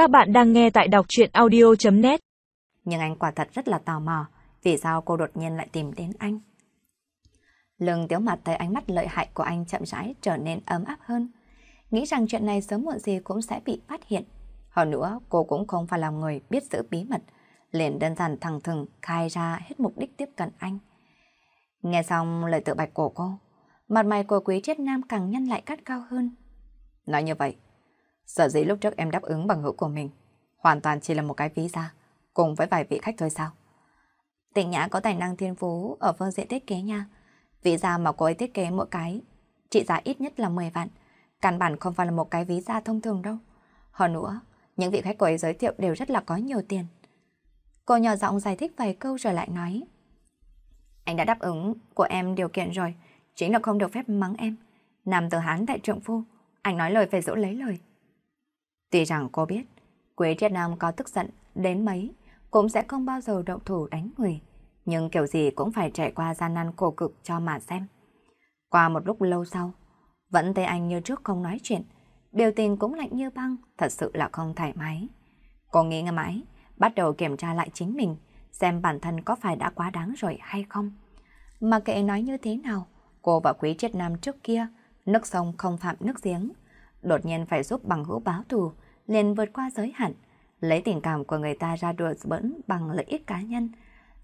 Các bạn đang nghe tại đọc chuyện audio.net Nhưng anh quả thật rất là tò mò, vì sao cô đột nhiên lại tìm đến anh? Lương tiếu mặt thấy ánh mắt lợi hại của anh chậm rãi trở nên ấm áp hơn. Nghĩ rằng chuyện này sớm muộn gì cũng sẽ bị phát hiện. Hơn nữa, cô cũng không phải là người biết giữ bí mật, liền đơn giản thẳng thừng khai ra hết mục đích tiếp cận anh. Nghe xong lời tự bạch của cô, mặt mày của quý triết nam càng nhăn lại cắt cao hơn. Nói như vậy, Sở dĩ lúc trước em đáp ứng bằng hữu của mình, hoàn toàn chỉ là một cái ví ra, cùng với vài vị khách thôi sao? Tịnh Nhã có tài năng thiên phú ở phương diện thiết kế nha. ví da mà cô ấy thiết kế mỗi cái, trị giá ít nhất là 10 vạn. Căn bản không phải là một cái ví da thông thường đâu. Hơn nữa, những vị khách cô ấy giới thiệu đều rất là có nhiều tiền. Cô nhỏ giọng giải thích vài câu rồi lại nói. Anh đã đáp ứng của em điều kiện rồi, chính là không được phép mắng em. Nam tử Hán tại trượng phu, anh nói lời phải dỗ lấy lời. Tuy rằng cô biết, Quế Triết Nam có tức giận đến mấy, cũng sẽ không bao giờ động thủ đánh người. Nhưng kiểu gì cũng phải trải qua gian nan khổ cực cho mà xem. Qua một lúc lâu sau, vẫn thấy anh như trước không nói chuyện, biểu tình cũng lạnh như băng, thật sự là không thoải mái. Cô nghĩ ngờ mãi, bắt đầu kiểm tra lại chính mình, xem bản thân có phải đã quá đáng rồi hay không. Mà kệ nói như thế nào, cô và Quý Triết Nam trước kia, nước sông không phạm nước giếng, đột nhiên phải giúp bằng hữu báo thù, liền vượt qua giới hạn, lấy tình cảm của người ta ra đùa bỡn bằng lợi ích cá nhân.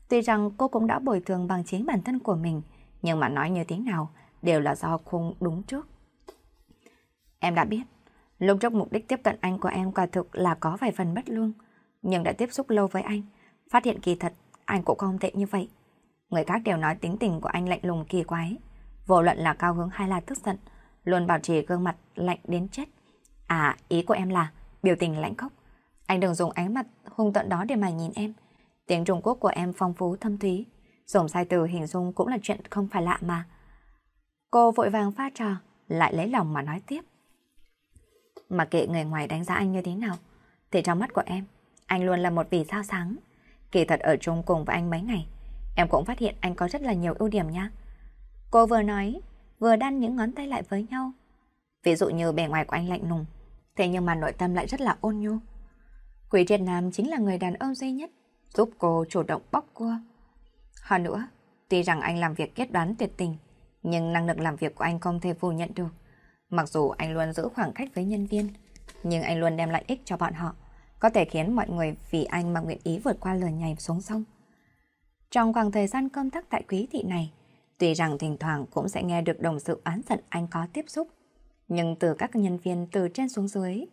Tuy rằng cô cũng đã bồi thường bằng chính bản thân của mình, nhưng mà nói như thế nào đều là do không đúng trước. Em đã biết, lúc trước mục đích tiếp cận anh của em quả thực là có vài phần bất lương, nhưng đã tiếp xúc lâu với anh, phát hiện kỳ thật anh cũng không tệ như vậy. Người khác đều nói tính tình của anh lạnh lùng kỳ quái, vô luận là cao hứng hay là tức giận, luôn bảo trì gương mặt lạnh đến chết. À, ý của em là biểu tình lạnh khóc. Anh đừng dùng ánh mặt hung tận đó để mà nhìn em. Tiếng Trung Quốc của em phong phú thâm thúy. Dùng sai từ hình dung cũng là chuyện không phải lạ mà. Cô vội vàng pha trò, lại lấy lòng mà nói tiếp. Mà kệ người ngoài đánh giá anh như thế nào, thì trong mắt của em, anh luôn là một vì sao sáng. Kỳ thật ở chung cùng với anh mấy ngày, em cũng phát hiện anh có rất là nhiều ưu điểm nha. Cô vừa nói, vừa đan những ngón tay lại với nhau. Ví dụ như bề ngoài của anh lạnh lùng, thế nhưng mà nội tâm lại rất là ôn nhu. Quý Triệt Nam chính là người đàn ông duy nhất giúp cô chủ động bóc cua. Hơn nữa, tuy rằng anh làm việc kết đoán tuyệt tình, nhưng năng lực làm việc của anh không thể phủ nhận được. Mặc dù anh luôn giữ khoảng cách với nhân viên, nhưng anh luôn đem lại ích cho bọn họ, có thể khiến mọi người vì anh mà nguyện ý vượt qua lửa nhảy xuống sông. Trong khoảng thời gian công tác tại quý thị này, tuy rằng thỉnh thoảng cũng sẽ nghe được đồng sự án giận anh có tiếp xúc, nhưng từ các nhân viên từ trên xuống dưới,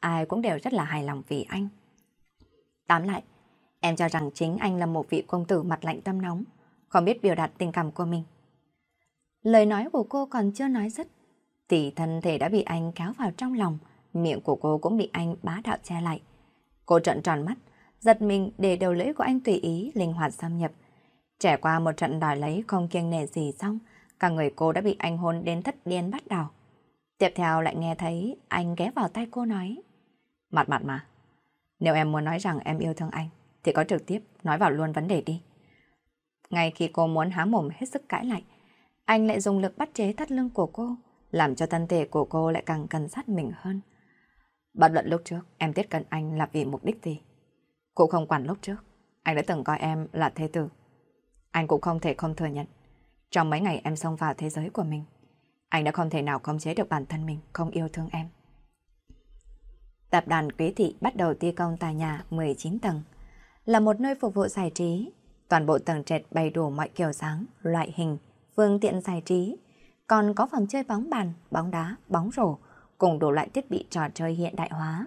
ai cũng đều rất là hài lòng vì anh. tám lại, em cho rằng chính anh là một vị công tử mặt lạnh tâm nóng, không biết biểu đạt tình cảm của mình. Lời nói của cô còn chưa nói dứt, thì thân thể đã bị anh kéo vào trong lòng, miệng của cô cũng bị anh bá đạo che lại. Cô trợn tròn mắt, giật mình để đầu lưỡi của anh tùy ý linh hoạt xâm nhập. Trải qua một trận đòi lấy không kiêng nề gì xong, cả người cô đã bị anh hôn đến thất điên bắt đầu. Tiếp theo lại nghe thấy anh ghé vào tay cô nói. Mặt mặt mà, nếu em muốn nói rằng em yêu thương anh, thì có trực tiếp nói vào luôn vấn đề đi. Ngay khi cô muốn há mồm hết sức cãi lại, anh lại dùng lực bắt chế thắt lưng của cô, làm cho thân thể của cô lại càng cần sát mình hơn. Bất luận lúc trước, em tiếp cận anh là vì mục đích gì? Cô không quản lúc trước, anh đã từng coi em là thế tử. Anh cũng không thể không thừa nhận. Trong mấy ngày em xông vào thế giới của mình, anh đã không thể nào khống chế được bản thân mình không yêu thương em. Tập đoàn Quý Thị bắt đầu thi công tòa nhà 19 tầng, là một nơi phục vụ giải trí. Toàn bộ tầng trệt bày đủ mọi kiểu dáng, loại hình, phương tiện giải trí. Còn có phòng chơi bóng bàn, bóng đá, bóng rổ, cùng đủ loại thiết bị trò chơi hiện đại hóa.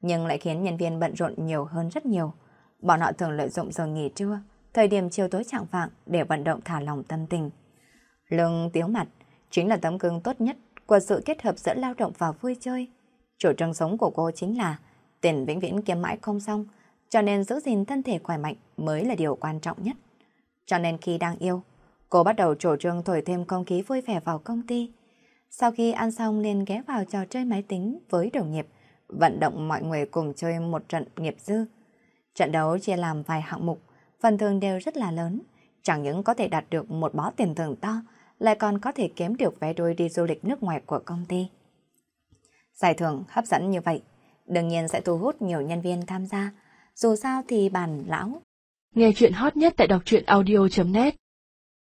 Nhưng lại khiến nhân viên bận rộn nhiều hơn rất nhiều. Bọn họ thường lợi dụng giờ nghỉ trưa, thời điểm chiều tối trạng vạng để vận động thả lòng tâm tình. Lưng tiếu mặt, chính là tấm gương tốt nhất của sự kết hợp giữa lao động và vui chơi. Chủ trương sống của cô chính là tiền vĩnh viễn kiếm mãi không xong, cho nên giữ gìn thân thể khỏe mạnh mới là điều quan trọng nhất. Cho nên khi đang yêu, cô bắt đầu chủ trương thổi thêm không khí vui vẻ vào công ty. Sau khi ăn xong liền ghé vào trò chơi máy tính với đồng nghiệp, vận động mọi người cùng chơi một trận nghiệp dư. Trận đấu chia làm vài hạng mục, phần thường đều rất là lớn, chẳng những có thể đạt được một bó tiền thưởng to, lại còn có thể kiếm được vé đôi đi du lịch nước ngoài của công ty. Giải thưởng hấp dẫn như vậy, đương nhiên sẽ thu hút nhiều nhân viên tham gia. Dù sao thì bản lão. Nghe chuyện hot nhất tại đọc truyện audio.net